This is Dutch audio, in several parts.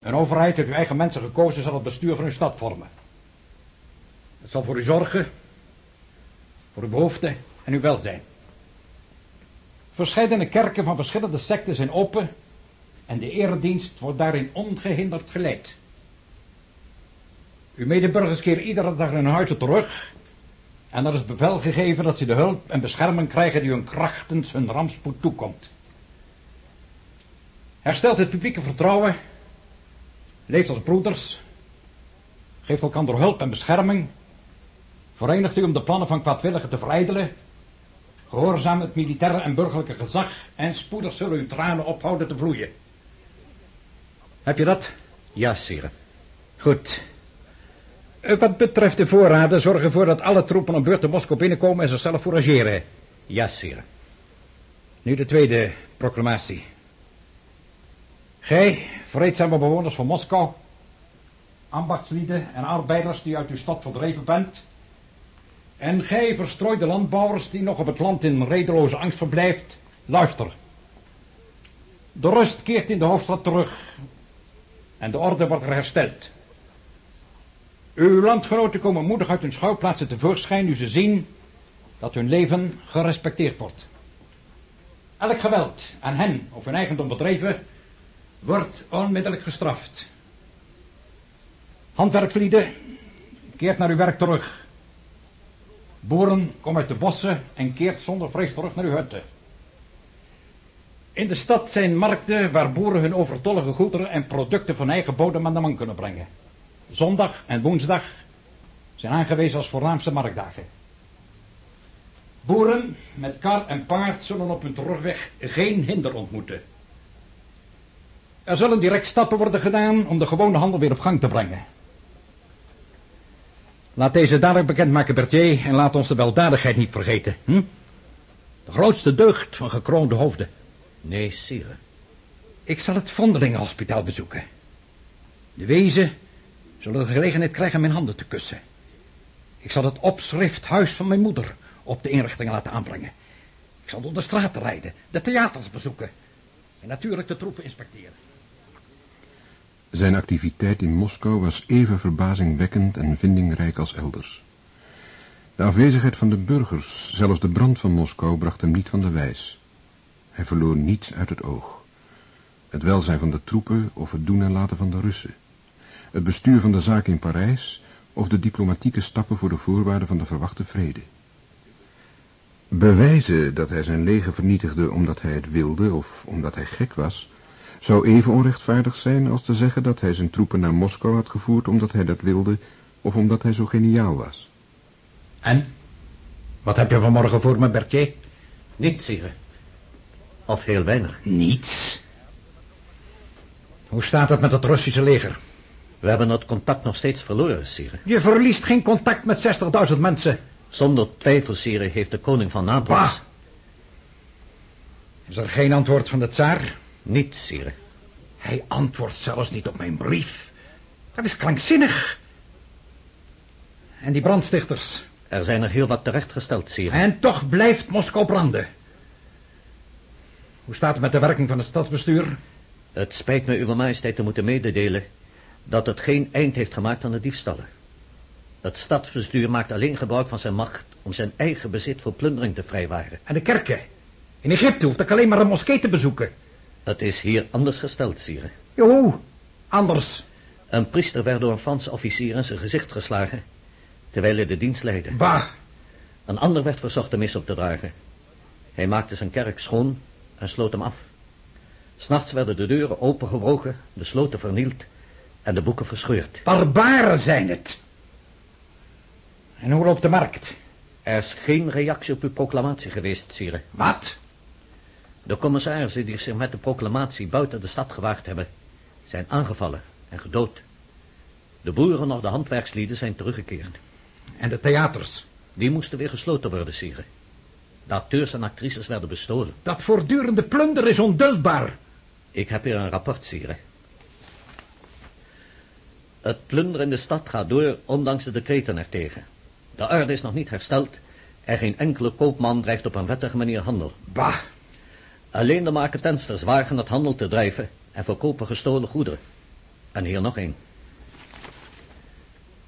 Een overheid uit uw eigen mensen gekozen zal het bestuur van uw stad vormen. Het zal voor u zorgen, voor uw behoeften en uw welzijn. Verscheidene kerken van verschillende secten zijn open en de eredienst wordt daarin ongehinderd geleid. Uw medeburgers keren iedere dag hun huizen terug en er is bevel gegeven dat ze de hulp en bescherming krijgen die hun krachtens hun rampspoed toekomt. Herstelt het publieke vertrouwen, leeft als broeders, geeft elkaar door hulp en bescherming, verenigt u om de plannen van kwaadwilligen te verijdelen, gehoorzaam het militaire en burgerlijke gezag en spoedig zullen uw tranen ophouden te vloeien. Heb je dat? Ja, sire. Goed. Eh, Wat betreft de voorraden, zorg ervoor dat alle troepen op beurt in Moskou binnenkomen en zichzelf fourageren. Ja, sire. Nu de tweede proclamatie. Gij, vreedzame bewoners van Moskou, ambachtslieden en arbeiders die uit uw stad verdreven bent, en gij, verstrooide landbouwers die nog op het land in redeloze angst verblijft, luister. De rust keert in de hoofdstad terug en de orde wordt er hersteld. Uw landgenoten komen moedig uit hun schouwplaatsen tevoorschijn nu ze zien dat hun leven gerespecteerd wordt. Elk geweld aan hen of hun eigendom bedreven wordt onmiddellijk gestraft. Handwerklieden, keert naar uw werk terug. Boeren, kom uit de bossen en keert zonder vrees terug naar uw hutten. In de stad zijn markten waar boeren hun overtollige goederen en producten van eigen bodem aan de man kunnen brengen. Zondag en woensdag zijn aangewezen als voornaamste marktdagen. Boeren met kar en paard zullen op hun terugweg geen hinder ontmoeten. Er zullen direct stappen worden gedaan om de gewone handel weer op gang te brengen. Laat deze dadelijk bekendmaken, Berthier, en laat ons de weldadigheid niet vergeten. Hm? De grootste deugd van gekroonde hoofden. Nee, sire. Ik zal het Vondelingenhospitaal bezoeken. De wezen zullen de gelegenheid krijgen mijn handen te kussen. Ik zal het opschrift Huis van mijn moeder op de inrichtingen laten aanbrengen. Ik zal door de straten rijden, de theaters bezoeken en natuurlijk de troepen inspecteren. Zijn activiteit in Moskou was even verbazingwekkend en vindingrijk als elders. De afwezigheid van de burgers, zelfs de brand van Moskou, bracht hem niet van de wijs. Hij verloor niets uit het oog. Het welzijn van de troepen of het doen en laten van de Russen. Het bestuur van de zaak in Parijs of de diplomatieke stappen voor de voorwaarden van de verwachte vrede. Bewijzen dat hij zijn leger vernietigde omdat hij het wilde of omdat hij gek was, zou even onrechtvaardig zijn als te zeggen dat hij zijn troepen naar Moskou had gevoerd omdat hij dat wilde of omdat hij zo geniaal was. En? Wat heb je vanmorgen voor me, Berthier? Niet, sire. Of heel weinig. Niets. Hoe staat het met het Russische leger? We hebben het contact nog steeds verloren, sire. Je verliest geen contact met 60.000 mensen. Zonder twijfel, sire, heeft de koning van Napels... Bah! Is er geen antwoord van de tsaar? Niet, sire. Hij antwoordt zelfs niet op mijn brief. Dat is krankzinnig. En die brandstichters? Er zijn er heel wat terechtgesteld, sire. En toch blijft Moskou branden. Hoe staat het met de werking van het stadsbestuur? Het spijt me uw majesteit te moeten mededelen dat het geen eind heeft gemaakt aan de diefstallen. Het stadsbestuur maakt alleen gebruik van zijn macht om zijn eigen bezit voor plundering te vrijwaren. En de kerken? In Egypte hoeft ik alleen maar een moskee te bezoeken. Het is hier anders gesteld, sire. Jo, hoe? Anders. Een priester werd door een Franse officier in zijn gezicht geslagen, terwijl hij de dienst leidde. Bah! Een ander werd verzocht de mis op te dragen. Hij maakte zijn kerk schoon en sloot hem af. S'nachts werden de deuren opengebroken, de sloten vernield en de boeken verscheurd. Barbaren zijn het. En hoe loopt de markt? Er is geen reactie op uw proclamatie geweest, sire. Wat? De commissarissen die zich met de proclamatie buiten de stad gewaagd hebben, zijn aangevallen en gedood. De boeren nog de handwerkslieden zijn teruggekeerd. En de theaters? Die moesten weer gesloten worden, sire. De acteurs en actrices werden bestolen. Dat voortdurende plunder is onduldbaar. Ik heb hier een rapport, sire. Het plunderen in de stad gaat door, ondanks de decreten ertegen. De orde is nog niet hersteld en geen enkele koopman drijft op een wettige manier handel. Bah! Alleen de marketensters wagen het handel te drijven en verkopen gestolen goederen. En hier nog één.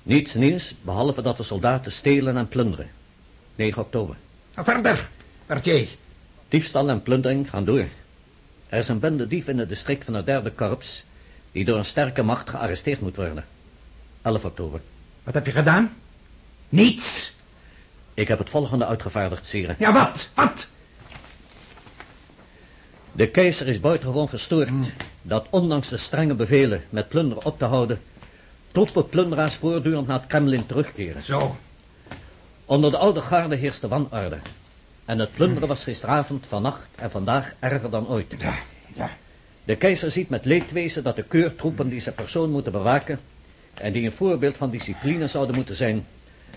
Niets nieuws, behalve dat de soldaten stelen en plunderen. 9 oktober. Verder, Berthier. Diefstal en plundering gaan door. Er is een bende dief in het district van het derde korps... die door een sterke macht gearresteerd moet worden. 11 oktober. Wat heb je gedaan? Niets. Ik heb het volgende uitgevaardigd, sire. Ja, wat? Wat? De keizer is buitengewoon gestoord dat ondanks de strenge bevelen met plunderen op te houden... troepen plunderaars voortdurend naar het Kremlin terugkeren. Zo. Onder de oude garde heerste wanorde. En het plunderen was gisteravond, vannacht en vandaag erger dan ooit. Ja, ja. De keizer ziet met leedwezen dat de keurtroepen die zijn persoon moeten bewaken... en die een voorbeeld van discipline zouden moeten zijn...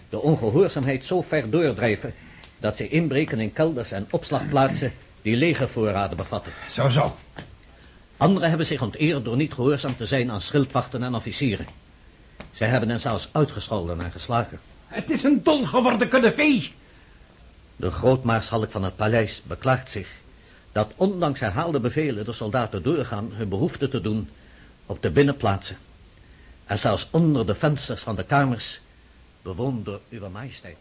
de ongehoorzaamheid zo ver doordrijven... dat zij inbreken in kelders en opslagplaatsen die legervoorraden bevatten. Zo, zo. Anderen hebben zich onteerd door niet gehoorzaam te zijn aan schildwachten en officieren. Zij hebben hen zelfs uitgescholden en geslagen. Het is een dol geworden kudde vee. De grootmaarschalk van het paleis beklaagt zich dat ondanks herhaalde bevelen de soldaten doorgaan hun behoefte te doen op de binnenplaatsen. En zelfs onder de vensters van de kamers, bewoond door uw majesteit.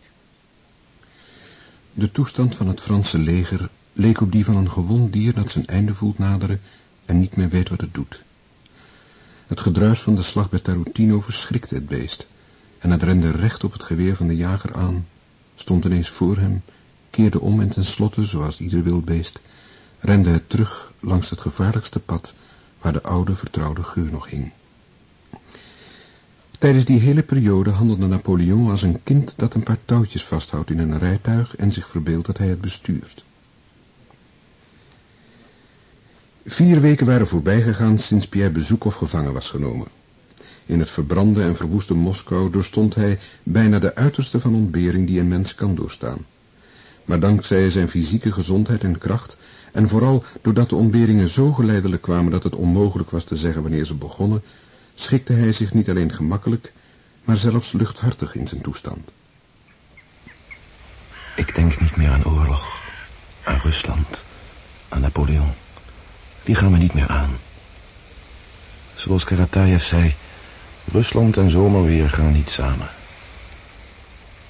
De toestand van het Franse leger leek op die van een gewond dier dat zijn einde voelt naderen en niet meer weet wat het doet. Het gedruis van de slag bij Tarutino verschrikte het beest en het rende recht op het geweer van de jager aan, stond ineens voor hem, keerde om en tenslotte, zoals ieder wild beest, rende het terug langs het gevaarlijkste pad waar de oude vertrouwde geur nog hing. Tijdens die hele periode handelde Napoleon als een kind dat een paar touwtjes vasthoudt in een rijtuig en zich verbeeldt dat hij het bestuurt. Vier weken waren voorbijgegaan sinds Pierre Bezoekov gevangen was genomen. In het verbrande en verwoeste Moskou doorstond hij bijna de uiterste van ontbering die een mens kan doorstaan. Maar dankzij zijn fysieke gezondheid en kracht, en vooral doordat de ontberingen zo geleidelijk kwamen dat het onmogelijk was te zeggen wanneer ze begonnen, schikte hij zich niet alleen gemakkelijk, maar zelfs luchthartig in zijn toestand. Ik denk niet meer aan oorlog, aan Rusland, aan Napoleon. Die gaan me niet meer aan. Zoals Karatayev zei, Rusland en zomerweer gaan niet samen.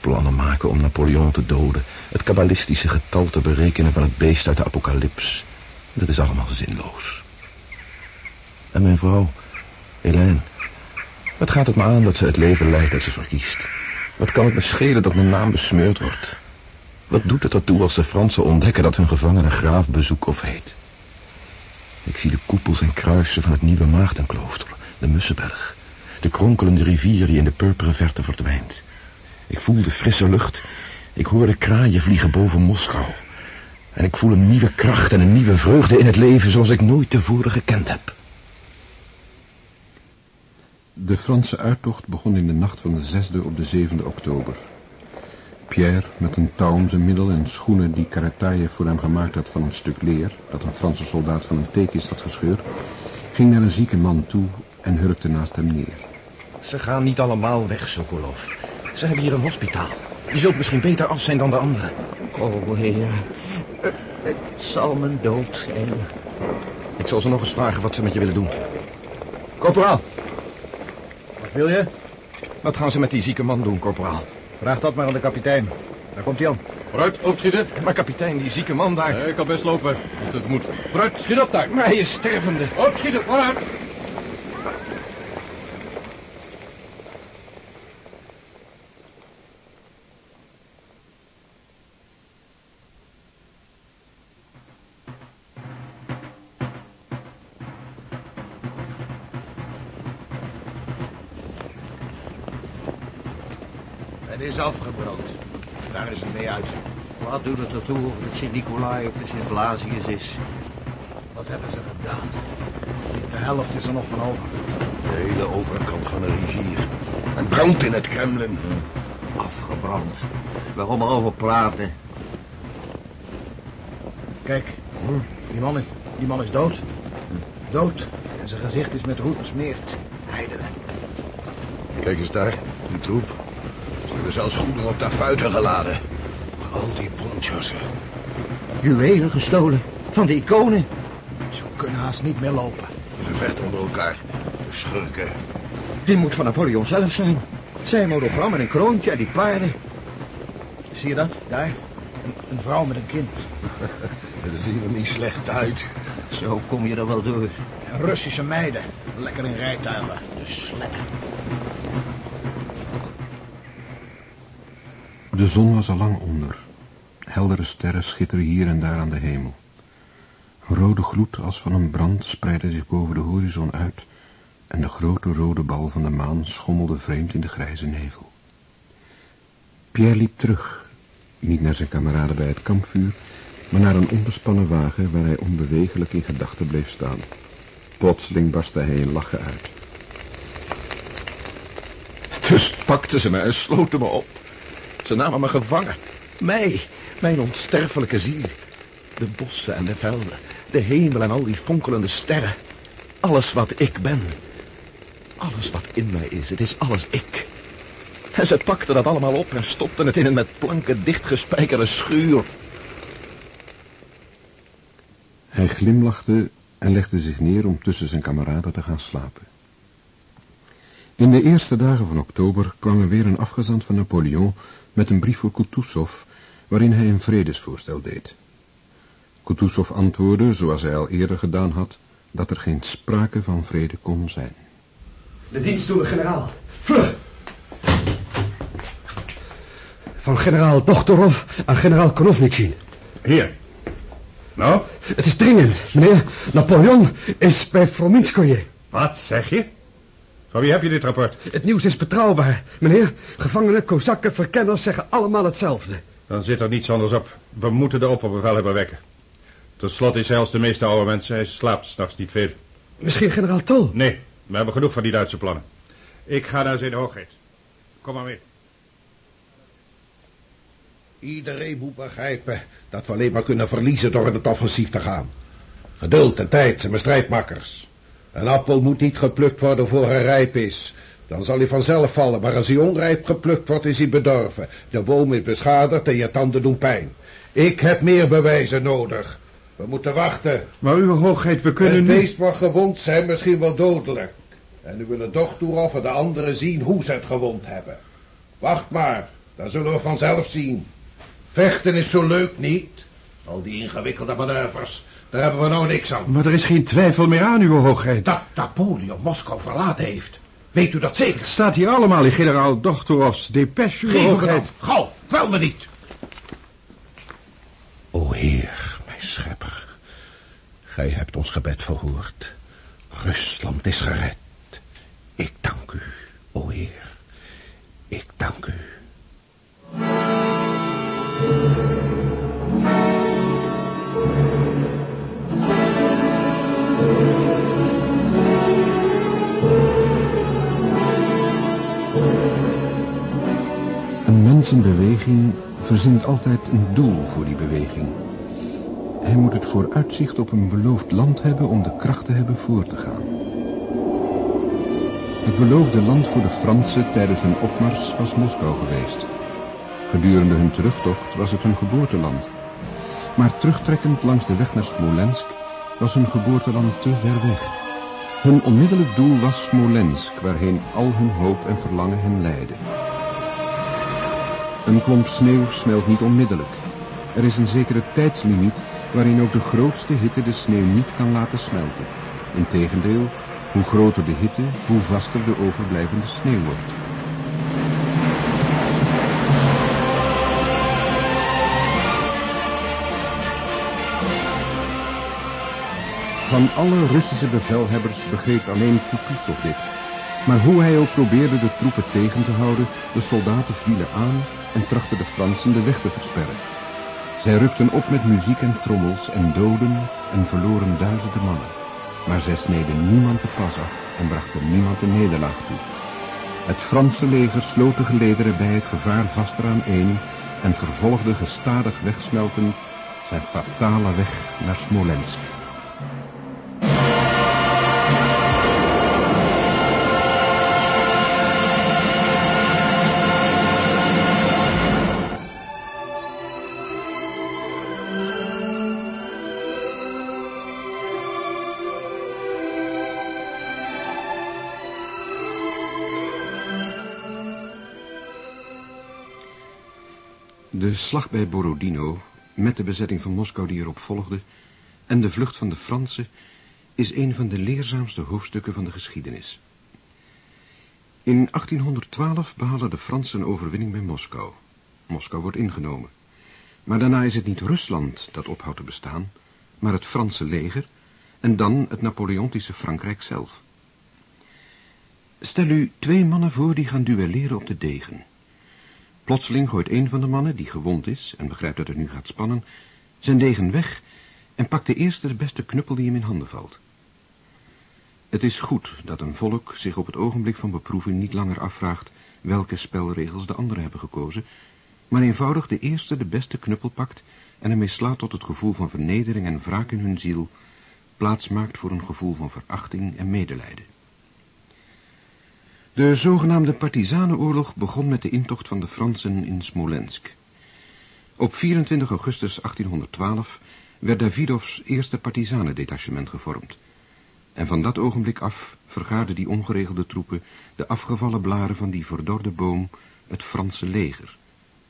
Plannen maken om Napoleon te doden, het kabbalistische getal te berekenen van het beest uit de apocalyps, dat is allemaal zinloos. En mijn vrouw, Hélène, wat gaat het me aan dat ze het leven leidt dat ze verkiest? Wat kan het me schelen dat mijn naam besmeurd wordt? Wat doet het ertoe als de Fransen ontdekken dat hun gevangene graaf Bezoekov heet? Ik zie de koepels en kruisen van het nieuwe Maagdenklooster, de Mussenberg. De kronkelende rivier die in de purperen verte verdwijnt. Ik voel de frisse lucht. Ik hoor de kraaien vliegen boven Moskou. En ik voel een nieuwe kracht en een nieuwe vreugde in het leven zoals ik nooit tevoren gekend heb. De Franse uittocht begon in de nacht van de 6e op de 7e oktober. Pierre, met een touw om zijn middel en schoenen die Karatayev voor hem gemaakt had van een stuk leer, dat een Franse soldaat van een teekist had gescheurd, ging naar een zieke man toe en hurkte naast hem neer. Ze gaan niet allemaal weg, Sokolov. Ze hebben hier een hospitaal. Je zult misschien beter af zijn dan de anderen. Oh, heer. Het, het zal mijn dood zijn. Ik zal ze nog eens vragen wat ze met je willen doen. Corporaal. Wat wil je? Wat gaan ze met die zieke man doen, corporaal? Vraag dat maar aan de kapitein. Daar komt hij aan. Vooruit, opschieten. Maar kapitein, die zieke man daar... Ik kan best lopen, als het moet. Vooruit, schiet op daar. Maar hij is stervende. Opschieten, vooruit. Mee uit. Wat doet het ertoe of het Sint-Nicolai of het Sint-Blasius is? Wat hebben ze gedaan? De helft is er nog van over. De hele overkant van de rivier. Het brandt in het Kremlin. Afgebrand. Waarom erover praten? Kijk, die man is, die man is dood. Dood. En zijn gezicht is met roet besmeerd. Heidenen. Kijk eens daar, die troep. Zelfs goederen op tafuiten geladen. Al die pontjassen. Juwelen gestolen van de iconen. Ze kunnen haast niet meer lopen. Ze vechten onder elkaar. De schurken. Die moet van Napoleon zelf zijn. Zijn monogram en een kroontje en die paarden. Zie je dat? Daar. Een, een vrouw met een kind. Dat zien er niet slecht uit. Zo kom je er wel door. En Russische meiden. Lekker in rijtuigen. De sletten. De zon was al lang onder. Heldere sterren schitteren hier en daar aan de hemel. Een rode gloed als van een brand spreidde zich boven de horizon uit en de grote rode bal van de maan schommelde vreemd in de grijze nevel. Pierre liep terug, niet naar zijn kameraden bij het kampvuur, maar naar een onbespannen wagen waar hij onbewegelijk in gedachten bleef staan. Plotseling barstte hij in lachen uit. Dus pakten ze me en sloten me op. Ze namen me gevangen. Mij, mijn onsterfelijke ziel. De bossen en de velden, de hemel en al die fonkelende sterren. Alles wat ik ben. Alles wat in mij is, het is alles ik. En ze pakten dat allemaal op en stopten het in een met planken dichtgespijkerde schuur. Hij glimlachte en legde zich neer om tussen zijn kameraden te gaan slapen. In de eerste dagen van oktober kwam er weer een afgezant van Napoleon met een brief voor Kutuzov, waarin hij een vredesvoorstel deed. Kutuzov antwoordde, zoals hij al eerder gedaan had, dat er geen sprake van vrede kon zijn. De dienstdoende generaal. Vlug! Van generaal Doktorov aan generaal Konovnikin. Hier. Nou, Het is dringend, meneer. Napoleon is bij Frominskoje. wat zeg je? Van wie heb je dit rapport? Het nieuws is betrouwbaar, meneer. Gevangenen, kozakken, verkenners zeggen allemaal hetzelfde. Dan zit er niets anders op. We moeten de opperbevelhebber wekken. Ten slotte is hij als de meeste oude mensen. Hij slaapt s'nachts niet veel. Misschien generaal Tol. Nee, we hebben genoeg van die Duitse plannen. Ik ga naar zijn hoogheid. Kom maar mee. Iedereen moet begrijpen dat we alleen maar kunnen verliezen door in het offensief te gaan. Geduld en tijd zijn mijn strijdmakkers. Een appel moet niet geplukt worden voor hij rijp is. Dan zal hij vanzelf vallen, maar als hij onrijp geplukt wordt, is hij bedorven. De boom is beschadigd en je tanden doen pijn. Ik heb meer bewijzen nodig. We moeten wachten. Maar uw hoogheid, we kunnen Het nu... beest mag gewond zijn, misschien wel dodelijk. En nu willen Dochtoerov en de anderen zien hoe ze het gewond hebben. Wacht maar, dan zullen we vanzelf zien. Vechten is zo leuk niet. Al die ingewikkelde manoeuvres, daar hebben we nou niks aan. Maar er is geen twijfel meer aan, uw hoogheid. Dat Napoleon Moskou verlaten heeft. Weet u dat zeker? Het staat hier allemaal in generaal Doktorovs depêche, uw Geef hem hoogheid. Gauw, kwel me niet. O Heer, mijn schepper. Gij hebt ons gebed verhoord. Rusland is gered. Ik dank u, o Heer. Ik dank u. verzint altijd een doel voor die beweging. Hij moet het vooruitzicht op een beloofd land hebben om de kracht te hebben voor te gaan. Het beloofde land voor de Fransen tijdens hun opmars was Moskou geweest. Gedurende hun terugtocht was het hun geboorteland. Maar terugtrekkend langs de weg naar Smolensk was hun geboorteland te ver weg. Hun onmiddellijk doel was Smolensk, waarheen al hun hoop en verlangen hen leidden. Een klomp sneeuw smelt niet onmiddellijk. Er is een zekere tijdslimiet waarin ook de grootste hitte de sneeuw niet kan laten smelten. Integendeel, hoe groter de hitte, hoe vaster de overblijvende sneeuw wordt. Van alle Russische bevelhebbers begreep alleen Kutuzov dit. Maar hoe hij ook probeerde de troepen tegen te houden, de soldaten vielen aan en trachtten de Fransen de weg te versperren. Zij rukten op met muziek en trommels en doden en verloren duizenden mannen. Maar zij sneden niemand de pas af en brachten niemand de nederlaag toe. Het Franse leger sloot de gelederen bij het gevaar vaster aan één en vervolgde gestadig wegsmeltend zijn fatale weg naar Smolensk. Slag bij Borodino, met de bezetting van Moskou die erop volgde... en de vlucht van de Fransen... is een van de leerzaamste hoofdstukken van de geschiedenis. In 1812 behalen de Fransen een overwinning bij Moskou. Moskou wordt ingenomen. Maar daarna is het niet Rusland dat ophoudt te bestaan... maar het Franse leger... en dan het Napoleontische Frankrijk zelf. Stel u twee mannen voor die gaan duelleren op de degen... Plotseling gooit een van de mannen, die gewond is en begrijpt dat het nu gaat spannen, zijn degen weg en pakt de eerste de beste knuppel die hem in handen valt. Het is goed dat een volk zich op het ogenblik van beproeving niet langer afvraagt welke spelregels de anderen hebben gekozen, maar eenvoudig de eerste de beste knuppel pakt en ermee slaat tot het gevoel van vernedering en wraak in hun ziel, plaats maakt voor een gevoel van verachting en medelijden. De zogenaamde Partizanenoorlog begon met de intocht van de Fransen in Smolensk. Op 24 augustus 1812 werd Davidovs eerste partizanendetachement gevormd. En van dat ogenblik af vergaarden die ongeregelde troepen de afgevallen blaren van die verdorde boom, het Franse leger,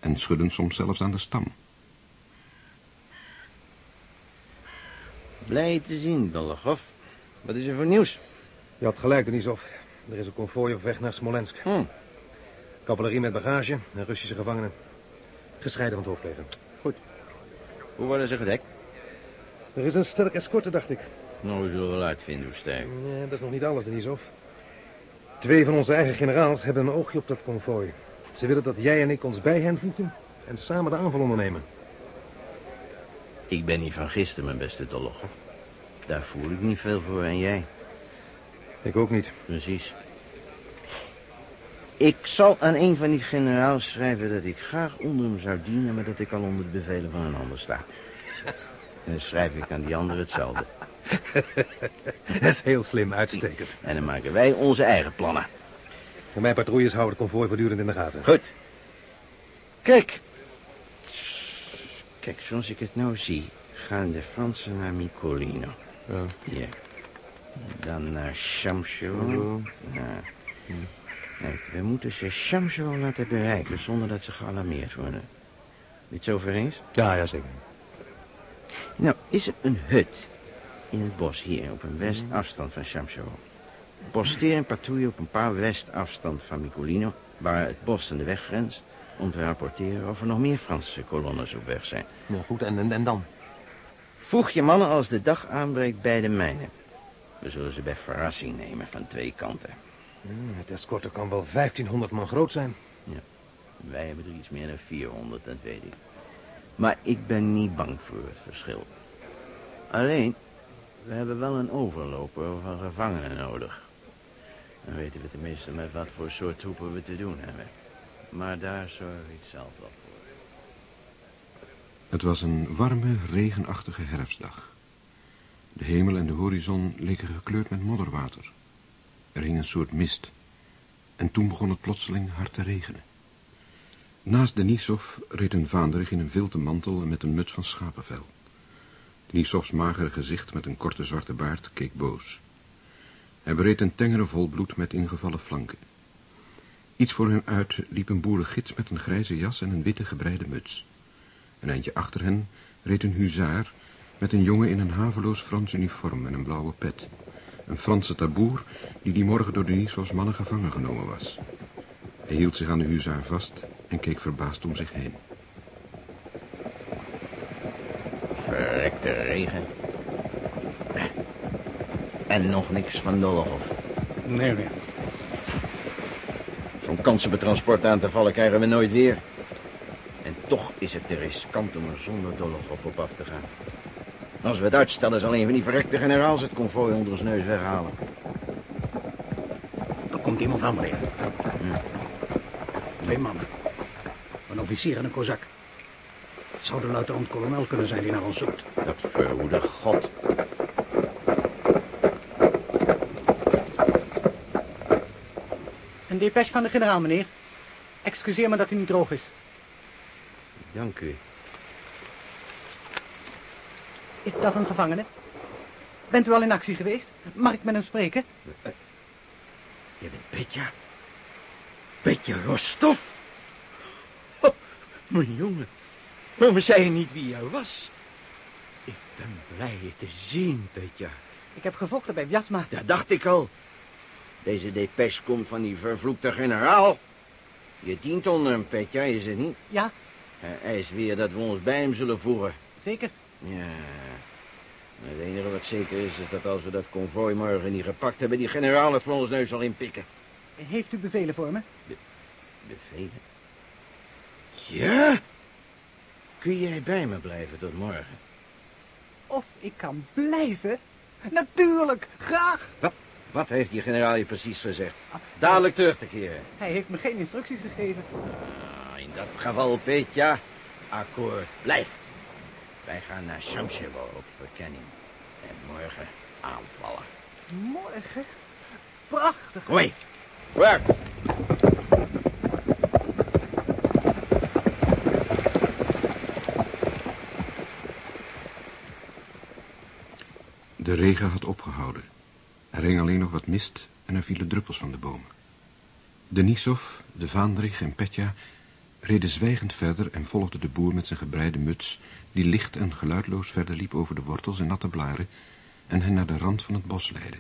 en schudden soms zelfs aan de stam. Blij te zien, Dologov. Wat is er voor nieuws? Je had gelijk, Denisov. Er is een konvooi op weg naar Smolensk. Hm. Cavalerie met bagage en Russische gevangenen. Gescheiden van het hoofdleger. Goed. Hoe worden ze gedekt? Er is een sterk escorte, dacht ik. Nou, we zullen wel uitvinden hoe sterk. Dat is nog niet alles, Denisov. Twee van onze eigen generaals hebben een oogje op dat konvooi. Ze willen dat jij en ik ons bij hen voegen en samen de aanval ondernemen. Ik ben niet van gisteren, mijn beste Dologov. Daar voel ik niet veel voor en jij? Ik ook niet. Precies. Ik zal aan een van die generaals schrijven dat ik graag onder hem zou dienen, maar dat ik al onder de bevelen van een ander sta. En dan schrijf ik aan die ander hetzelfde. dat is heel slim, uitstekend. En dan maken wij onze eigen plannen. En mijn patrouilles houden het konvooi voortdurend in de gaten. Goed. Kijk. Kijk, zoals ik het nou zie, gaan de Fransen naar Micolino. Ja. Ja. Dan naar Shamsho. Ja. Kijk, we moeten ze Shamsho laten bereiken zonder dat ze gealarmeerd worden. Niet zo over eens? Ja, ja, zeker. Nou, is er een hut in het bos hier op een westafstand van Shamsho. Posteer een patrouille op een paar westafstand van Micolino, waar het bos aan de weg grenst, om te rapporteren of er nog meer Franse kolonnes op weg zijn. Nou goed, en, en, en dan? Voeg je mannen als de dag aanbreekt bij de mijnen. We zullen ze bij verrassing nemen van twee kanten. Hmm, het escorte kan wel 1500 man groot zijn. Wij hebben er iets meer dan 400, dat weet ik. Maar ik ben niet bang voor het verschil. Alleen, we hebben wel een overloper van gevangenen nodig. Dan weten we tenminste met wat voor soort troepen we te doen hebben. Maar daar zorg ik zelf wel voor. Het was een warme, regenachtige herfstdag. De hemel en de horizon leken gekleurd met modderwater. Er hing een soort mist. En toen begon het plotseling hard te regenen. Naast Denisov reed een vaanderig in een vilten mantel en met een muts van schapenvel. Denisovs magere gezicht met een korte zwarte baard keek boos. Hij bereed een tengere volbloed met ingevallen flanken. Iets voor hem uit liep een boerengids met een grijze jas en een witte gebreide muts. Een eindje achter hen reed een huzaar met een jongen in een haveloos Frans uniform en een blauwe pet. Een Franse taboer die die morgen door Denisovs mannen gevangen genomen was. Hij hield zich aan de huzaar vast en keek verbaasd om zich heen. Verrekte regen. En nog niks van Dologov. Nee, nee. Zo'n kans op het transport aan te vallen krijgen we nooit weer. En toch is het te riskant om er zonder Dologov op af te gaan. Als we het uitstellen, zal een van die verrekte generaals het konvooi onder ons neus weghalen. Er komt iemand aan, meneer. Hm. Twee mannen. Een officier en een kozak. Het zou de luitenant-kolonel kunnen zijn die naar ons zoekt. Dat verhoede God. Een depêche van de generaal, meneer. Excuseer me dat hij niet droog is. Dank u. Is dat een gevangene? Bent u al in actie geweest? Mag ik met hem spreken? Je bent Petja. Petja Rostov. Oh, Mijn jongen, waarom zei je niet wie jij was? Ik ben blij je te zien, Petja. Ik heb gevochten bij Vjasma. Dat dacht ik al. Deze depêche komt van die vervloekte generaal. Je dient onder hem, Petja, is het niet? Ja, Hij eist weer dat we ons bij hem zullen voeren. zeker. Ja. Het enige wat zeker is, is dat als we dat konvooi morgen niet gepakt hebben, die generaal het voor ons neus zal inpikken. Heeft u bevelen voor me? Bevelen? Ja? Kun jij bij me blijven tot morgen? Of ik kan blijven? Natuurlijk, graag. Wat, wat heeft die generaal je precies gezegd? Dadelijk terug te keren. Hij heeft me geen instructies gegeven. Ah, in dat geval, Petja, akkoord, blijf. Wij gaan naar Shamshevo op verkenning. En morgen aanvallen. Morgen? Prachtig. Mee. Waar? De regen had opgehouden. Er hing alleen nog wat mist en er vielen druppels van de bomen. Denisov, de Vaandrig en Petja reden zwijgend verder en volgden de boer met zijn gebreide muts, die licht en geluidloos verder liep over de wortels en natte blaren en hen naar de rand van het bos leidde.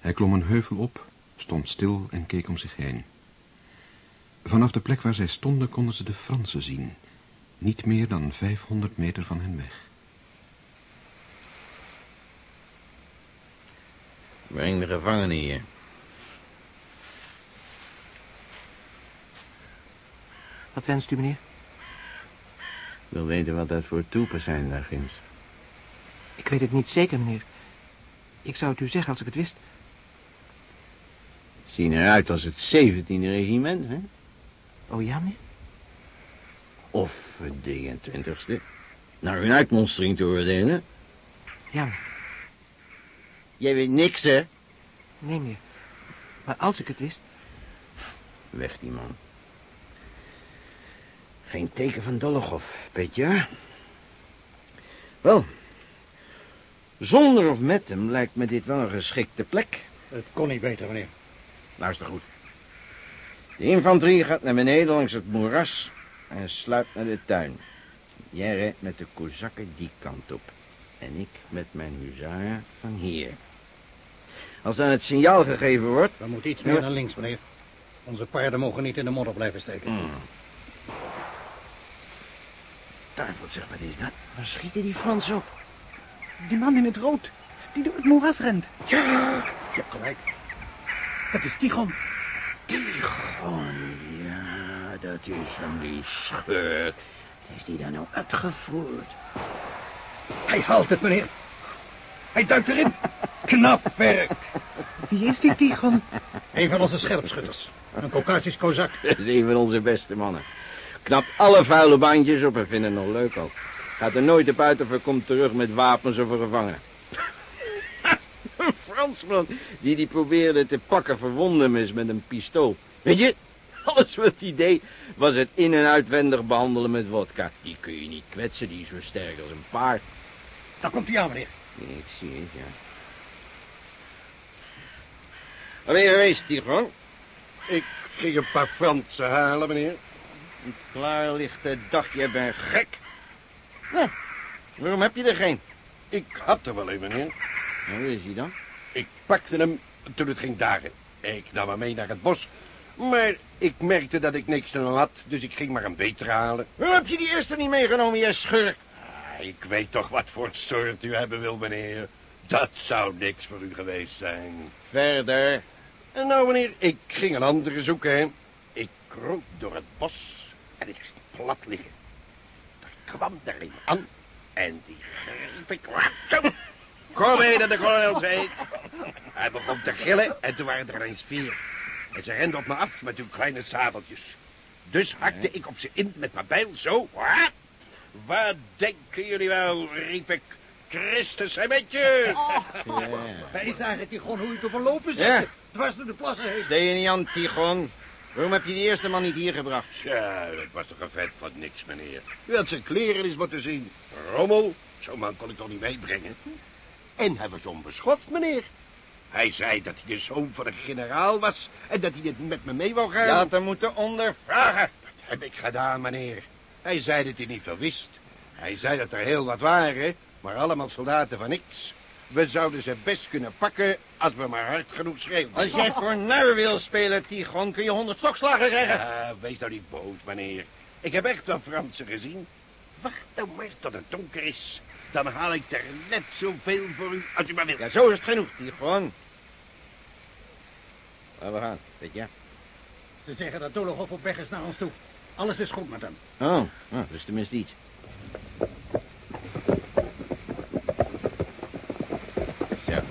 Hij klom een heuvel op, stond stil en keek om zich heen. Vanaf de plek waar zij stonden konden ze de Fransen zien, niet meer dan 500 meter van hen weg. Breng de gevangenen hier. Wat wenst u, meneer? Ik wil weten wat dat voor troepen zijn daar ginds. Ik weet het niet zeker, meneer. Ik zou het u zeggen als ik het wist. Zien eruit als het 17e regiment, hè? Oh ja, meneer? Of het 23e. Naar hun uitmonstering te oordelen. Ja, Jij weet niks, hè? nee, meneer. Maar als ik het wist... Weg die man. Geen teken van Dolokhov, Petja. Wel, zonder of met hem lijkt me dit wel een geschikte plek. Het kon niet beter, meneer. Luister goed. De infanterie gaat naar beneden langs het moeras en sluipt naar de tuin. Jij rijdt met de kozakken die kant op. En ik met mijn huzaren van hier. Als dan het signaal gegeven wordt... We moeten iets meer naar links, meneer. Onze paarden mogen niet in de modder blijven steken. Hmm. Duivel, zeg, wat is dat? Waar schieten die Fransen op? Die man in het rood, die door het moeras rent. Ja, Je hebt gelijk. Het is Tigon. Tigon, ja, dat is hem, die schurk. Wat heeft hij daar nou uitgevoerd? Hij haalt het, meneer. Hij duikt erin. Knap werk. Wie is die Tigon? Een van onze scherpschutters. Een Caucasisch kozak. Dat is een van onze beste mannen. Knapt alle vuile bandjes op en vindt het nog leuk ook. Gaat er nooit op uit of hij komt terug met wapens of een gevangene. een Fransman die die probeerde te pakken verwonde hem is met een pistool. Weet je, alles wat hij deed was het in- en uitwendig behandelen met wodka. Die kun je niet kwetsen, die is zo sterk als een paard. Daar komt hij aan, meneer. Nee, ik zie het, ja. Waar ben je geweest, Tigon? Ik ging een paar Fransen halen, meneer. Een klaarlichte dag, jij bent gek. Nou, waarom heb je er geen? Ik had er wel een, meneer. Waar is hij dan? Ik pakte hem toen het ging dagen. Ik nam hem mee naar het bos. Maar ik merkte dat ik niks aan hem had, dus ik ging maar een beter halen. Waarom heb je die eerste niet meegenomen, jij schurk? Ah, Ik weet toch wat voor soort u hebben wil, meneer. Dat zou niks voor u geweest zijn. Verder. En nou, meneer, ik ging een andere zoeken, hè. Ik kroop door het bos en ik ging plat liggen. Er kwam er een aan en die greep ik... Zo! Kom mee dat de kolonel zei. Hij begon te gillen en toen waren er eens vier. En ze renden op me af met hun kleine sabeltjes. Dus hakte ik op ze in met mijn bijl, zo. Wat? Wat denken jullie wel, riep ik. Christus, een beetje. Ja. Wij zagen Tigon hoe u te verlopen Ja. zette. Dwars door de plassen heen. Deed je niet aan, Tigon? Waarom heb je die eerste man niet hier gebracht? Ja, dat was toch een vet van niks, meneer. U had zijn kleren eens moeten zien. Rommel, zo'n man kon ik toch niet meebrengen. En hij was onbeschoft, meneer. Hij zei dat hij de zoon van een generaal was en dat hij het met me mee wou gaan. Je had hem moeten ondervragen. Dat heb ik gedaan, meneer? Hij zei dat hij niet veel wist. Hij zei dat er heel wat waren, maar allemaal soldaten van niks. We zouden ze best kunnen pakken als we maar hard genoeg schreeuwden. Als jij voor nar wil spelen, Tigon, kun je honderd stokslagen krijgen. Ja, wees nou niet boos, meneer. Ik heb echt wel Fransen gezien. Wacht nou maar tot het donker is. Dan haal ik er net zoveel voor u als u maar wilt. Ja, zo is het genoeg, Tigon. Waar we gaan, weet je? Ze zeggen dat Dologov op weg is naar ons toe. Alles is goed met hem. Oh, nou, dat is tenminste iets. Zo.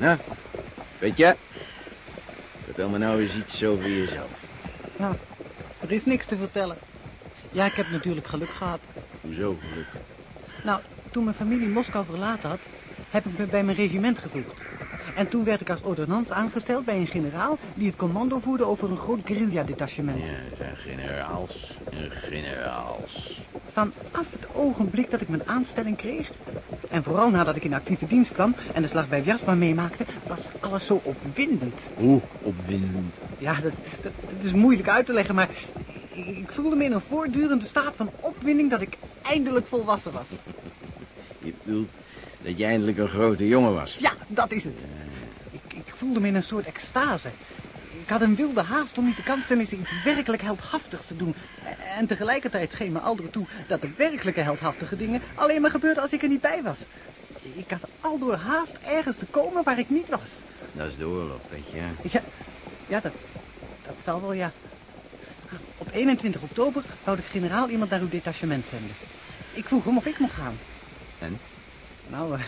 Nou, weet je, vertel me nou eens iets over jezelf. Nou, er is niks te vertellen. Ja, ik heb natuurlijk geluk gehad. Hoezo geluk? Nou, toen mijn familie Moskou verlaten had, heb ik me bij mijn regiment gevoegd. En toen werd ik als ordonnans aangesteld bij een generaal die het commando voerde over een groot guerrilla-detachement. Ja, er zijn generaals en generaals. Vanaf het ogenblik dat ik mijn aanstelling kreeg, en vooral nadat ik in actieve dienst kwam en de slag bij Wjasma meemaakte, was alles zo opwindend. Hoe opwindend? Ja, dat, dat, dat is moeilijk uit te leggen, maar ik, ik voelde me in een voortdurende staat van opwinding dat ik eindelijk volwassen was. Je bedoelt dat je eindelijk een grote jongen was? Ja, dat is het. Voelde me in een soort extase. Ik had een wilde haast om niet de kans te missen iets werkelijk heldhaftigs te doen. En tegelijkertijd scheen me Alderen toe dat de werkelijke heldhaftige dingen alleen maar gebeurden als ik er niet bij was. Ik had aldoor haast ergens te komen waar ik niet was. Dat is de oorlog, weet je. Ja, ja dat, dat zal wel, ja. Op 21 oktober wou de generaal iemand naar uw detachement zenden. Ik vroeg hem of ik mocht gaan. En? Nou, eh,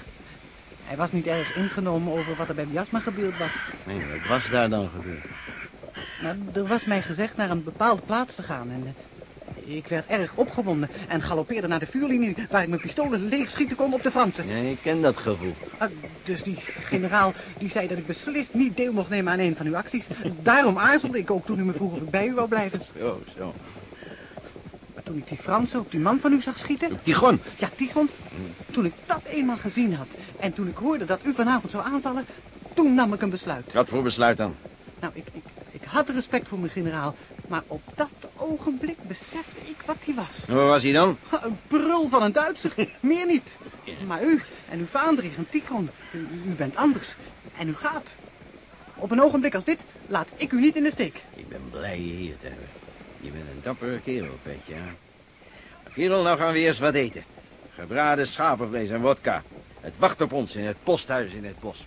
hij was niet erg ingenomen over wat er bij Biasma gebeurd was. Nee, wat was daar dan gebeurd? Nou, er was mij gezegd naar een bepaalde plaats te gaan en eh, ik werd erg opgewonden en galoppeerde naar de vuurlinie waar ik mijn pistolen leeg schieten kon op de Fransen. Ja, ik ken dat gevoel. Ah, dus die generaal die zei dat ik beslist niet deel mocht nemen aan een van uw acties. Daarom aarzelde ik ook toen u me vroeg of ik bij u wou blijven. Zo, zo. Toen ik die Fransen op die man van u zag schieten... Tigon? Ja, Tigon. Toen ik dat eenmaal gezien had en toen ik hoorde dat u vanavond zou aanvallen... toen nam ik een besluit. Wat voor besluit dan? Nou, ik, ik, ik had respect voor mijn generaal, maar op dat ogenblik besefte ik wat hij was. En waar was hij dan? Een brul van een Duitser, meer niet. Maar u en uw vaandrig en Tigon, u, u bent anders en u gaat. Op een ogenblik als dit laat ik u niet in de steek. Ik ben blij je hier te hebben. Je bent een dappere kerel, Petje. Kerel, nou gaan we eerst wat eten. Gebraden schapenvlees en wodka. Het wacht op ons in het posthuis in het bos.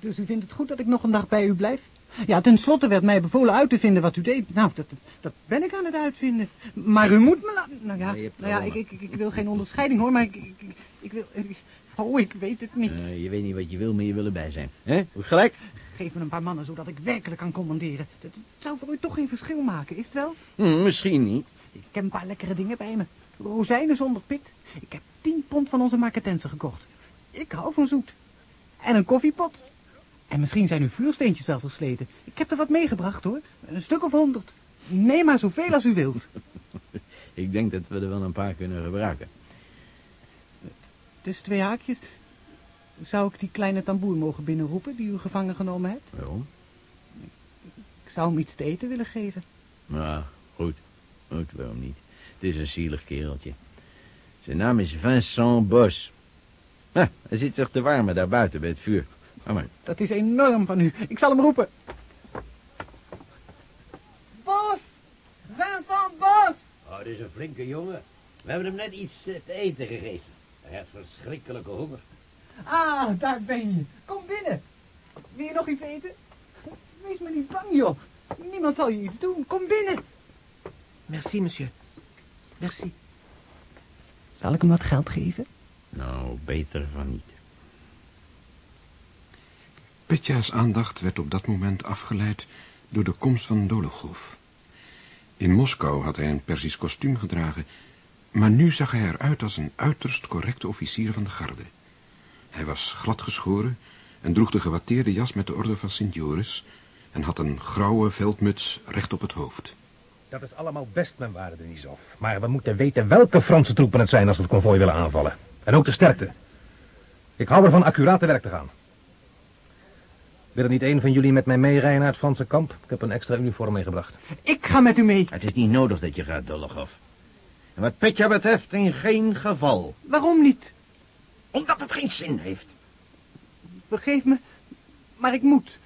Dus u vindt het goed dat ik nog een dag bij u blijf? Ja, tenslotte werd mij bevolen uit te vinden wat u deed. Nou, dat, dat ben ik aan het uitvinden. Maar u moet me laten... Nou ja, nou ja ik, ik, ik wil geen onderscheiding hoor, maar ik, ik, wil... oh, ik weet het niet. Je weet niet wat je wil, maar je wil erbij zijn. Hè? Gelijk? Geef me een paar mannen, zodat ik werkelijk kan commanderen. Dat, dat zou voor u toch geen verschil maken, is het wel? Hm, misschien niet. Ik heb een paar lekkere dingen bij me. Rozijnen zonder pit. Ik heb tien pond van onze marketensen gekocht. Ik hou van zoet. En een koffiepot. En misschien zijn uw vuursteentjes wel versleten. Ik heb er wat meegebracht, hoor. Een stuk of honderd. Neem maar zoveel als u wilt. Ik denk dat we er wel een paar kunnen gebruiken. Tussen twee haakjes. Zou ik die kleine tamboer mogen binnenroepen die u gevangen genomen hebt? Waarom? Ik zou hem iets te eten willen geven. Nou, goed. Goed, waarom niet? Het is een zielig kereltje. Zijn naam is Vincent Bos. Hij zit zich te warmen daar buiten bij het vuur. Maar. Dat is enorm van u. Ik zal hem roepen. Bos! Vincent Bos! Oh, dit is een flinke jongen. We hebben hem net iets eh, te eten gegeven. Hij heeft verschrikkelijke honger. Ah, daar ben je. Kom binnen. Wil je nog iets eten? Wees maar niet bang, joh. Niemand zal je iets doen. Kom binnen. Merci, monsieur. Merci. Zal ik hem wat geld geven? Nou, beter van niet. Petja's aandacht werd op dat moment afgeleid door de komst van Dologov. In Moskou had hij een Persisch kostuum gedragen, maar nu zag hij eruit als een uiterst correcte officier van de garde. Hij was gladgeschoren en droeg de gewatteerde jas met de orde van Sint Joris en had een grauwe veldmuts recht op het hoofd. Dat is allemaal best, mijn waarde Denisov. Maar we moeten weten welke Franse troepen het zijn als we het konvooi willen aanvallen. En ook de sterkte. Ik hou ervan accuraat te werk te gaan. Wil er niet een van jullie met mij meerijden naar het Franse kamp? Ik heb een extra uniform meegebracht. Ik ga met u mee. Het is niet nodig dat je gaat, Dologov. En wat Petja betreft in geen geval. Waarom niet? Omdat het geen zin heeft. Vergeef me, maar ik moet.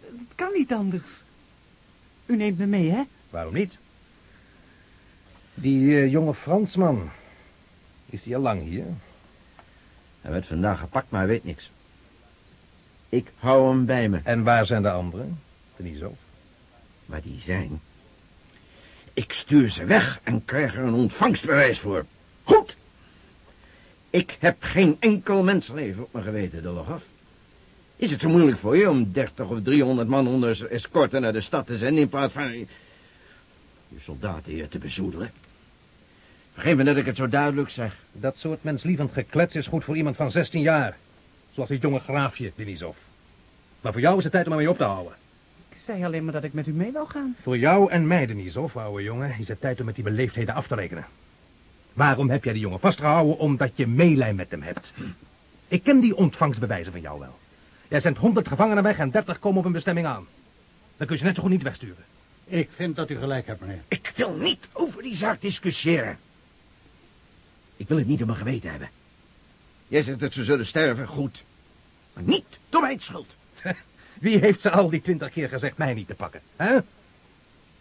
Het kan niet anders. U neemt me mee, hè? Waarom niet? Die eh, jonge Fransman, is die al lang hier? Hij werd vandaag gepakt, maar hij weet niks. Ik hou hem bij me. En waar zijn de anderen? Denisov? Waar die zijn? Ik stuur ze weg en krijg er een ontvangstbewijs voor. Goed! Ik heb geen enkel mensenleven op mijn geweten, Dologov. Is het zo moeilijk voor je om 30 of 300 man onder escorte naar de stad te zenden... in plaats van je soldaten hier te bezoedelen? Vergeef me dat ik het zo duidelijk zeg. Dat soort menslievend geklets is goed voor iemand van 16 jaar. Zoals dit jonge graafje, Denisov. Maar voor jou is het tijd om ermee op te houden. Ik zei alleen maar dat ik met u mee wil gaan. Voor jou en mij, Denisov, ouwe jongen, is het tijd om met die beleefdheden af te rekenen. Waarom heb jij die jongen vastgehouden? Omdat je meelij met hem hebt. Ik ken die ontvangstbewijzen van jou wel. Jij zendt 100 gevangenen weg en 30 komen op een bestemming aan. Dan kun je ze net zo goed niet wegsturen. Ik vind dat u gelijk hebt, meneer. Ik wil niet over die zaak discussiëren. Ik wil het niet op mijn geweten hebben. Jij zegt dat ze zullen sterven, goed. Maar niet door mijn schuld. Wie heeft ze al die twintig keer gezegd mij niet te pakken, hè?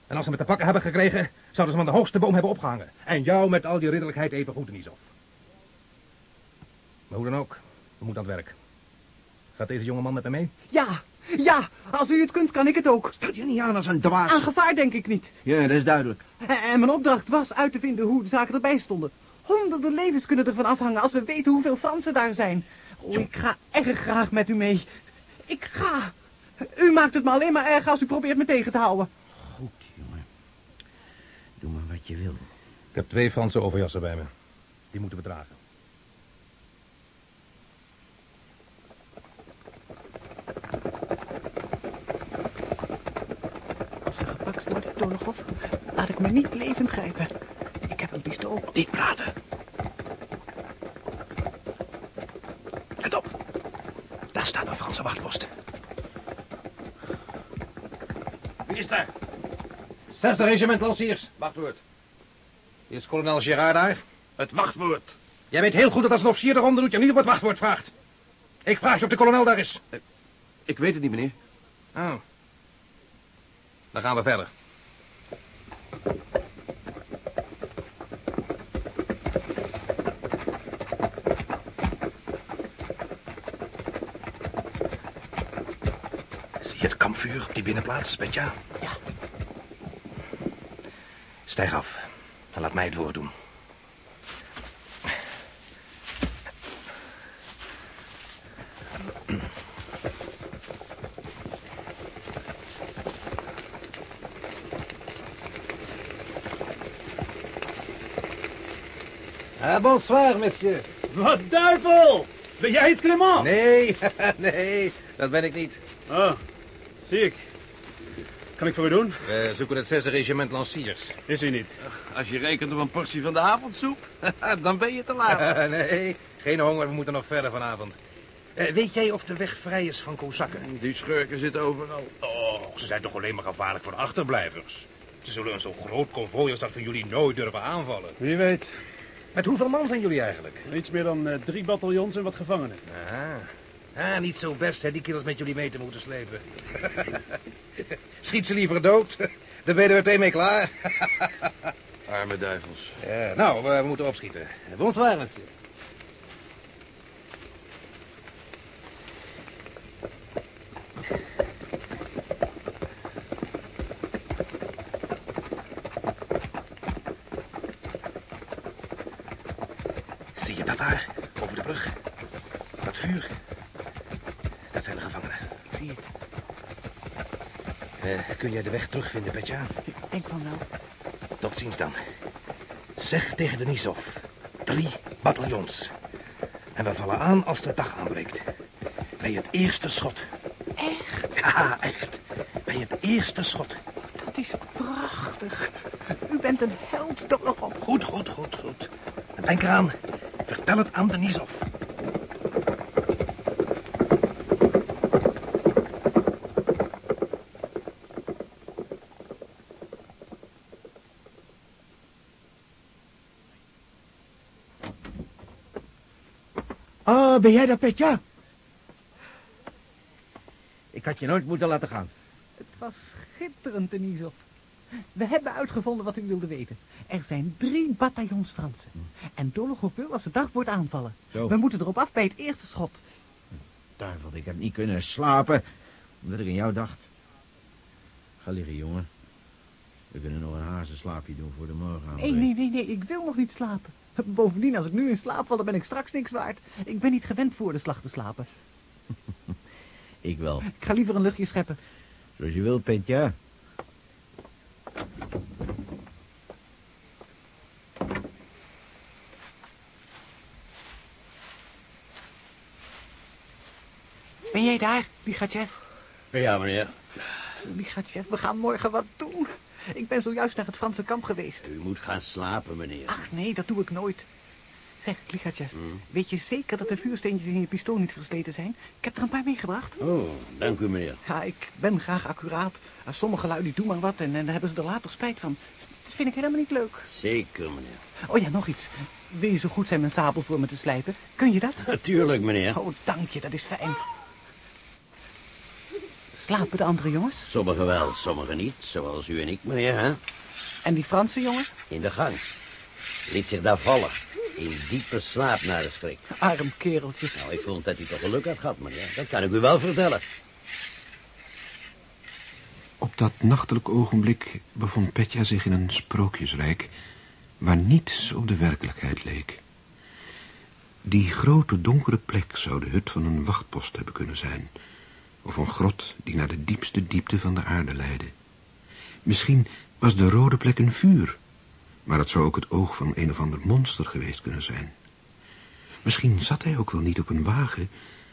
En als ze me te pakken hebben gekregen, zouden ze me aan de hoogste boom hebben opgehangen. En jou met al die ridderlijkheid even goed niet op. Maar hoe dan ook, we moeten aan het werk. Gaat deze jonge man met me mee? Ja, ja, als u het kunt, kan ik het ook. Stel je niet aan als een dwaas. Aan gevaar denk ik niet. Ja, dat is duidelijk. En mijn opdracht was uit te vinden hoe de zaken erbij stonden. Honderden levens kunnen ervan afhangen als we weten hoeveel Fransen daar zijn. Oh, ik ga erg graag met u mee. Ik ga. U maakt het me alleen maar erg als u probeert me tegen te houden. Goed, jongen. Doe maar wat je wil. Ik heb twee Franse overjassen bij me. Die moeten we dragen. Als ze gepakt wordt, Dologov, laat ik me niet levend grijpen. Ik heb een pistool. Niet praten. Let op. Daar staat een Franse wachtpost. Wie is daar? Zesde regiment lanciers. Wachtwoord. Is kolonel Gerard daar? Het wachtwoord. Jij weet heel goed dat als een officier eronder doet je niet op het wachtwoord vraagt. Ik vraag je of de kolonel daar is. Ik weet het niet, meneer. Oh. Dan gaan we verder. Zie je het kampvuur op die binnenplaats, Betja? Ja. Stijg af. En laat mij het woord doen. Ah, bonsoir, monsieur. Wat duivel! Ben jij het, Clement? Nee, nee, dat ben ik niet. Oh, zie ik. Kan ik voor u doen? We zoeken het zesde regiment lanciers. Is u niet. Als je rekent op een portie van de avondsoep, dan ben je te laat. nee, geen honger, we moeten nog verder vanavond. Eh, weet jij of de weg vrij is van Kozakken? Die schurken zitten overal. Oh, ze zijn toch alleen maar gevaarlijk voor achterblijvers. Ze zullen een zo groot konvooi als dat van jullie nooit durven aanvallen. Wie weet. Met hoeveel man zijn jullie eigenlijk? Iets meer dan eh, drie bataljons en wat gevangenen. Ah. Ah, niet zo best, hè, die kills met jullie mee te moeten slepen. Schiet ze liever dood, dan ben je er meteen mee klaar. Arme duivels. ja, nou, we, we moeten opschieten. Bonsoir, monsieur. Zie je dat daar, over de brug? Dat vuur. Dat zijn de gevangenen. Ik zie het. Eh, kun jij de weg terugvinden, Petja? Ik denk van wel. Tot ziens dan. Zeg tegen Denisov. Drie bataljons. En we vallen aan als de dag aanbreekt. Bij het eerste schot. Echt? Ja, echt. Bij het eerste schot. Dat is prachtig. bent een held, Dologop. Goed, goed, goed, goed. Denk eraan. Vertel het aan Denisov. Ben jij dat, Petja? Ik had je nooit moeten laten gaan. Het was schitterend, Denisov. We hebben uitgevonden wat u wilde weten. Er zijn drie bataljons Fransen. En wil als het dag wordt aanvallen. Zo. We moeten erop af bij het eerste schot. Duivel, ik heb niet kunnen slapen. Omdat ik aan jou dacht. Ga liggen, jongen. We kunnen nog een hazenslaapje doen voor de morgen. Nee, nee, nee, nee, ik wil nog niet slapen. Bovendien, als ik nu in slaap val, dan ben ik straks niks waard. Ik ben niet gewend voor de slag te slapen. Ik wel. Ik ga liever een luchtje scheppen. Zoals je wilt, Petja. Ben jij daar, Ligatjev? Ja, meneer. Ligatjev, we gaan morgen wat doen. Ik ben zojuist naar het Franse kamp geweest. U moet gaan slapen, meneer. Ach nee, dat doe ik nooit. Zeg, Ligatjev, Hmm. weet je zeker dat de vuursteentjes in je pistool niet versleten zijn? Ik heb er een paar meegebracht. Oh, dank u, meneer. Ja, ik ben graag accuraat. Sommige lui die doen maar wat en, en daar hebben ze er later spijt van. Dat vind ik helemaal niet leuk. Zeker, meneer. Oh ja, nog iets. Wil je zo goed zijn mijn sabel voor me te slijpen? Kun je dat? Natuurlijk, meneer. Oh, dank je, dat is fijn. Slapen de andere jongens? Sommigen wel, sommigen niet. Zoals u en ik, meneer, hè? En die Franse jongen? In de gang. Liet zich daar vallen. In diepe slaap naar de schrik. Arm kereltje. Nou, ik vond dat hij toch geluk had gehad, meneer. Dat kan ik u wel vertellen. Op dat nachtelijk ogenblik bevond Petja zich in een sprookjesrijk... waar niets op de werkelijkheid leek. Die grote donkere plek zou de hut van een wachtpost hebben kunnen zijn... of een grot die naar de diepste diepte van de aarde leidde. Misschien was de rode plek een vuur... maar het zou ook het oog van een of ander monster geweest kunnen zijn. Misschien zat hij ook wel niet op een wagen...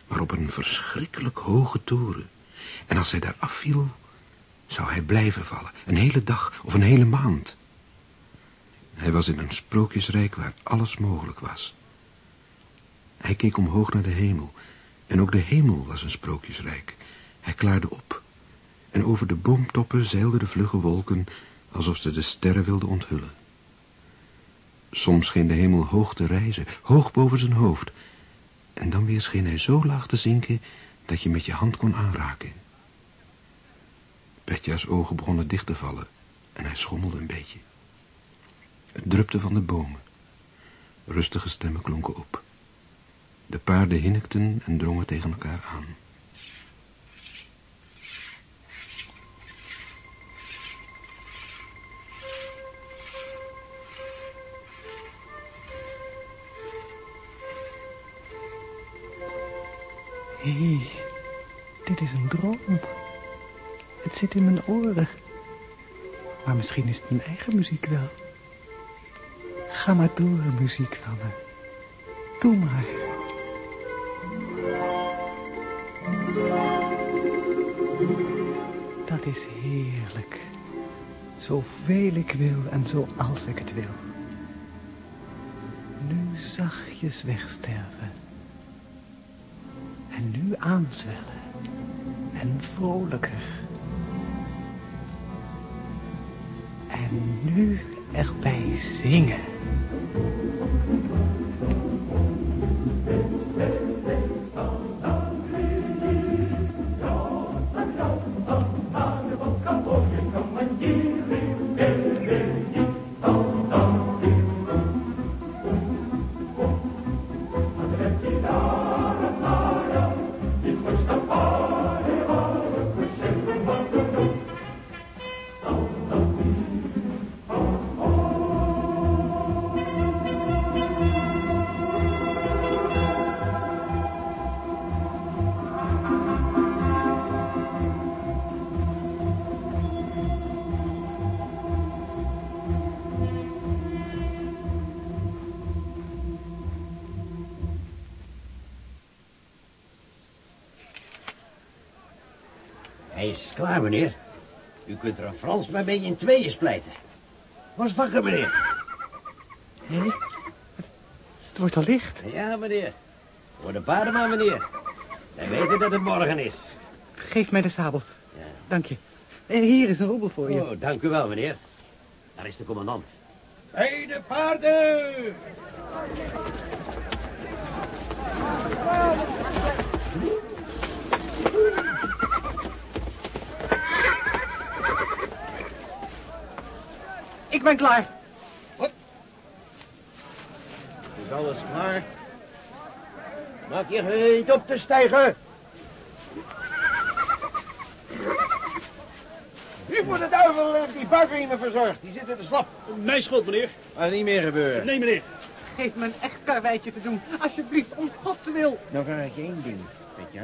maar op een verschrikkelijk hoge toren... en als hij daar afviel zou hij blijven vallen, een hele dag of een hele maand. Hij was in een sprookjesrijk waar alles mogelijk was. Hij keek omhoog naar de hemel, en ook de hemel was een sprookjesrijk. Hij klaarde op, en over de boomtoppen zeilden de vlugge wolken, alsof ze de sterren wilden onthullen. Soms scheen de hemel hoog te rijzen, hoog boven zijn hoofd, en dan weer scheen hij zo laag te zinken, dat je met je hand kon aanraken. Petja's ogen begonnen dicht te vallen en hij schommelde een beetje. Het drupte van de bomen. Rustige stemmen klonken op. De paarden hinnikten en drongen tegen elkaar aan. Hé, dit is een droom. Het zit in mijn oren. Maar misschien is het mijn eigen muziek wel. Ga maar door, muziek van me. Doe maar. Dat is heerlijk. Zoveel ik wil en zoals ik het wil. Nu zachtjes wegsterven. Aanzwellen. En vrolijker. En nu erbij zingen. Klaar, meneer. U kunt er een Frans maar mee in tweeën splijten. Was wakker, meneer. Hé, het, het wordt al licht. Ja, meneer. Voor de paarden maar, meneer. Zij weten dat het morgen is. Geef mij de sabel. Dank je. Eh, Hier is een roebel voor je. Oh, dank u wel, meneer. Daar is de commandant. Hé, de paarden! Ik ben klaar. Is alles klaar? Maak je gereed op te stijgen. Wie voor de duivel heeft die buikriemen verzorgd? Die zitten te slap. Mijn schuld, meneer. Mag niet meer gebeuren. Nee, meneer. Geef me een echt karweitje te doen. Alsjeblieft, om Gods wil. Dan vraag ik je één ding, Petja.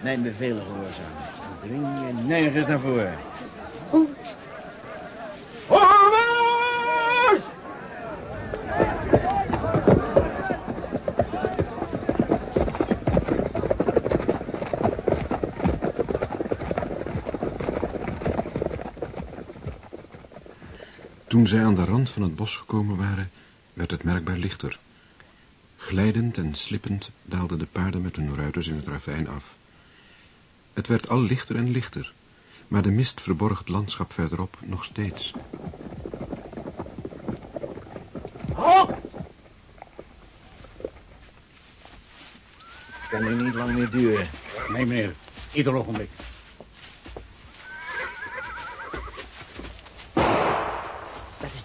Mijn bevelen gehoorzamen. Dan dring je nergens naar voren. Goed. Toen zij aan de rand van het bos gekomen waren, werd het merkbaar lichter. Glijdend en slippend daalden de paarden met hun ruiters in het ravijn af. Het werd al lichter en lichter, maar de mist verborg het landschap verderop nog steeds. Hop! Kan nu niet lang meer duren. Nee, meneer. Ieder ogenblik.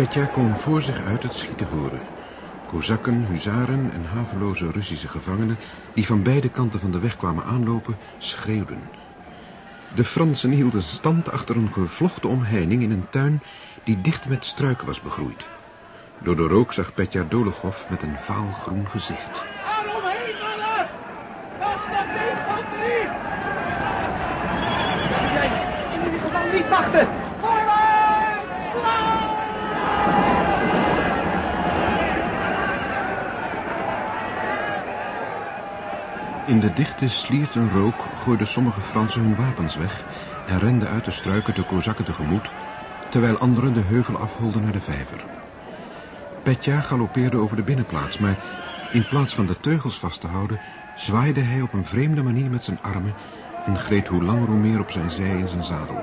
Petja kon voor zich uit het schieten horen. Kozakken, huzaren en haveloze Russische gevangenen... die van beide kanten van de weg kwamen aanlopen, schreeuwden. De Fransen hielden stand achter een gevlochten omheining in een tuin... die dicht met struiken was begroeid. Door de rook zag Petja Dologov met een vaalgroen gezicht. In de dichte slierten rook gooiden sommige Fransen hun wapens weg... en renden uit de struiken de kozakken tegemoet... terwijl anderen de heuvel afholden naar de vijver. Petja galoppeerde over de binnenplaats, maar in plaats van de teugels vast te houden... zwaaide hij op een vreemde manier met zijn armen... en gleed hoe langer hoe meer op zijn zij in zijn zadel.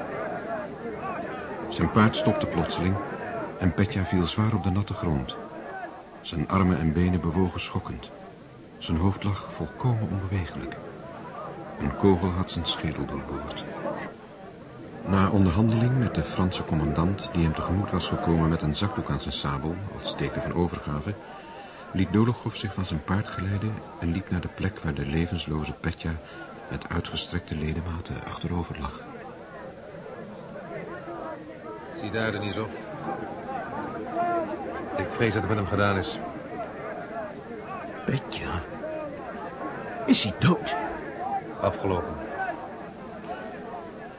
Zijn paard stopte plotseling en Petja viel zwaar op de natte grond. Zijn armen en benen bewogen schokkend. Zijn hoofd lag volkomen onbewegelijk. Een kogel had zijn schedel doorboord. Na onderhandeling met de Franse commandant... die hem tegemoet was gekomen met een zakdoek aan zijn sabel... als teken van overgave... liet Dolokhov zich van zijn paard geleiden... en liep naar de plek waar de levensloze Petja... met uitgestrekte ledematen achterover lag. Zie daar, Denisov. Ik vrees dat het met hem gedaan is. Petja. Is hij dood? Afgelopen.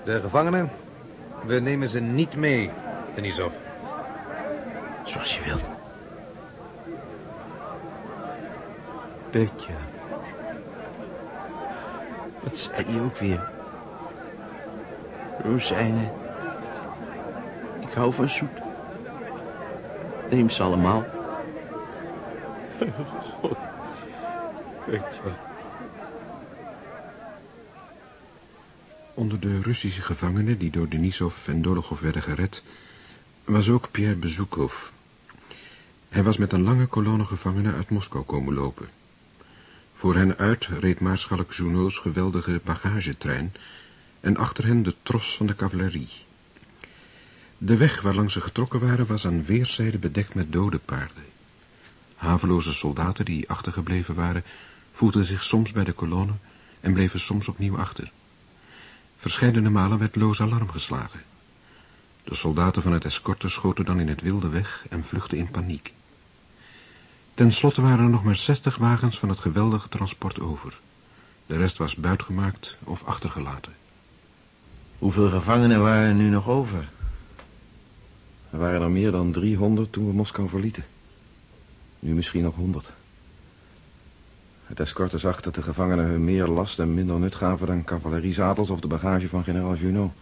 De gevangenen, we nemen ze niet mee, Denisov. Zoals je wilt. Petja. Wat zei je ook weer? Rozijnen. Ik hou van zoet. Neem ze allemaal. God. Onder de Russische gevangenen die door Denisov en Dolokhov werden gered, was ook Pierre Bezoekov. Hij was met een lange kolonne gevangenen uit Moskou komen lopen. Voor hen uit reed maarschalk Junot's geweldige bagagetrein en achter hen de tros van de cavalerie. De weg waarlangs ze getrokken waren was aan weerszijden bedekt met dode paarden. Haveloze soldaten die achtergebleven waren, voelden zich soms bij de kolonne en bleven soms opnieuw achter. Verscheidene malen werd loos alarm geslagen. De soldaten van het escorte schoten dan in het wilde weg en vluchtten in paniek. Ten slotte waren er nog maar zestig wagens van het geweldige transport over. De rest was buitgemaakt of achtergelaten. Hoeveel gevangenen waren er nu nog over? Er waren er meer dan 300 toen we Moskou verlieten. Nu misschien nog 100. Het escorte zag dat de gevangenen hun meer last en minder nut gaven dan cavaleriezadels of de bagage van generaal Junot.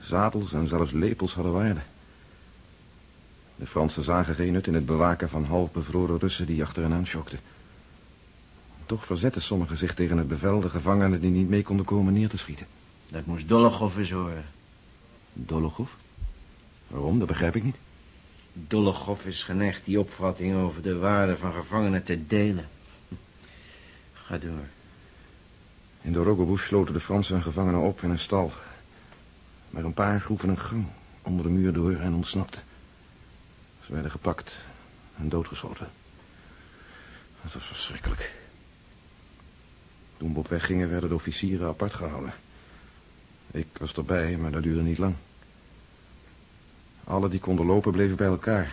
Zadels en zelfs lepels hadden waarde. De Fransen zagen geen nut in het bewaken van half bevroren Russen die achter hen aanschokten. Toch verzetten sommigen zich tegen het bevel de gevangenen die niet mee konden komen neer te schieten. Dat moest Dolokhov eens horen. Waarom? Dat begrijp ik niet. Dolokhov is geneigd die opvatting over de waarde van gevangenen te delen. Ga door. In de Rogobush sloten de Fransen hun gevangenen op in een stal. Maar een paar groeven een gang onder de muur door en ontsnapten. Ze werden gepakt en doodgeschoten. Dat was verschrikkelijk. Toen we op weg gingen, werden de officieren apart gehouden. Ik was erbij, maar dat duurde niet lang. Alle die konden lopen bleven bij elkaar.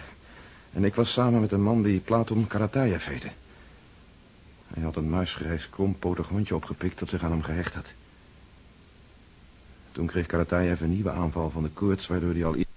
En ik was samen met een man die Platon Karatayev heette. Hij had een muisgrijs krompotig hondje opgepikt dat zich aan hem gehecht had. Toen kreeg Karatayev een nieuwe aanval van de koorts, waardoor hij al